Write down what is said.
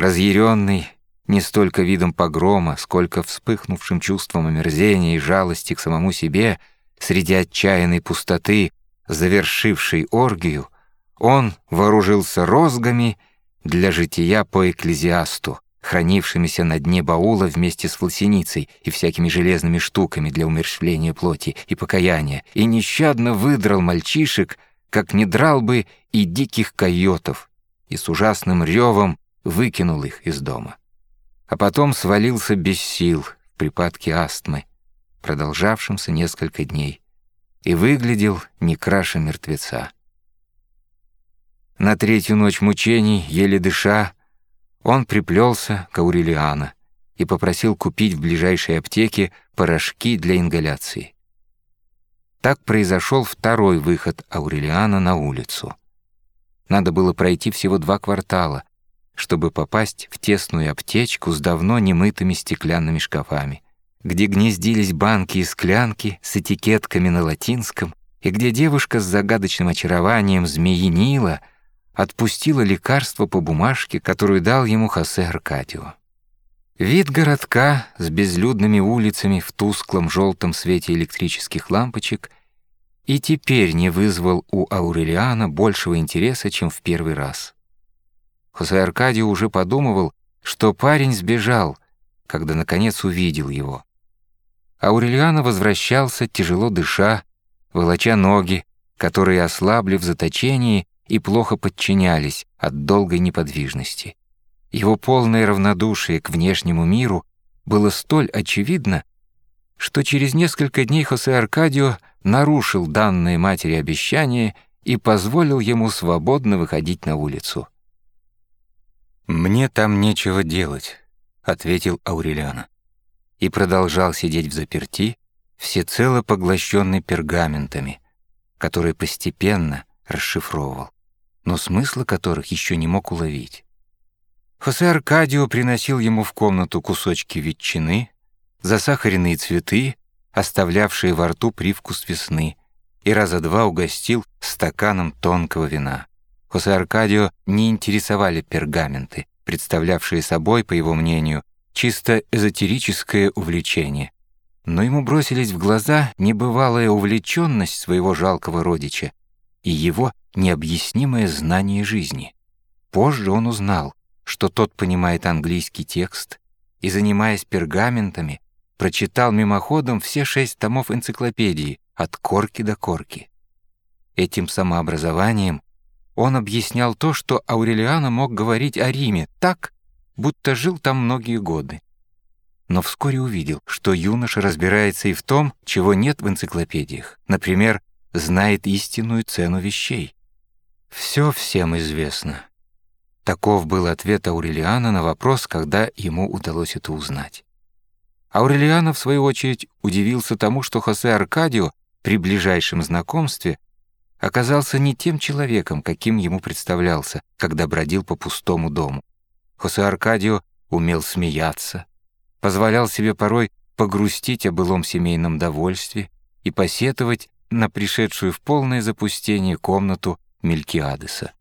разъяренный не столько видом погрома, сколько вспыхнувшим чувством омерзения и жалости к самому себе, среди отчаянной пустоты, завершившей оргию, он вооружился розгами для жития по экклезиасту, хранившимися на дне баула вместе с флосеницей и всякими железными штуками для умерщвления плоти и покаяния, и нещадно выдрал мальчишек, как не драл бы и диких койотов, и с ужасным ревом выкинул их из дома. А потом свалился без сил в припадке астмы, продолжавшемся несколько дней, и выглядел не краше мертвеца. На третью ночь мучений, еле дыша, он приплелся к Аурелиана и попросил купить в ближайшей аптеке порошки для ингаляции. Так произошел второй выход Аурелиана на улицу. Надо было пройти всего два квартала, чтобы попасть в тесную аптечку с давно немытыми стеклянными шкафами, где гнездились банки и склянки с этикетками на латинском, и где девушка с загадочным очарованием змеи отпустила лекарство по бумажке, которую дал ему Хосе Аркадио. Вид городка с безлюдными улицами в тусклом желтом свете электрических лампочек и теперь не вызвал у Аурелиана большего интереса, чем в первый раз. Хосе Аркадио уже подумывал, что парень сбежал, когда наконец увидел его. Аурелиано возвращался, тяжело дыша, волоча ноги, которые ослабли в заточении и плохо подчинялись от долгой неподвижности. Его полное равнодушие к внешнему миру было столь очевидно, что через несколько дней Хосе Аркадио нарушил данное матери обещание и позволил ему свободно выходить на улицу. «Мне там нечего делать», — ответил Аурелиано. И продолжал сидеть в заперти, всецело поглощенный пергаментами, которые постепенно расшифровывал, но смысла которых еще не мог уловить. Хосе Аркадио приносил ему в комнату кусочки ветчины, засахаренные цветы, оставлявшие во рту привкус весны, и раза два угостил стаканом тонкого вина. Хосе Аркадио не интересовали пергаменты, представлявшие собой, по его мнению, чисто эзотерическое увлечение. Но ему бросились в глаза небывалая увлеченность своего жалкого родича и его необъяснимое знание жизни. Позже он узнал, что тот понимает английский текст и, занимаясь пергаментами, прочитал мимоходом все шесть томов энциклопедии от корки до корки. Этим самообразованием он объяснял то, что Аурелиано мог говорить о Риме так, будто жил там многие годы. Но вскоре увидел, что юноша разбирается и в том, чего нет в энциклопедиях. Например, знает истинную цену вещей. Все всем известно. Таков был ответ Аурелиана на вопрос, когда ему удалось это узнать. Аурелиано, в свою очередь, удивился тому, что Хосе Аркадио при ближайшем знакомстве оказался не тем человеком, каким ему представлялся, когда бродил по пустому дому. Хосе Аркадио умел смеяться, позволял себе порой погрустить о былом семейном довольстве и посетовать на пришедшую в полное запустение комнату Мелькиадеса.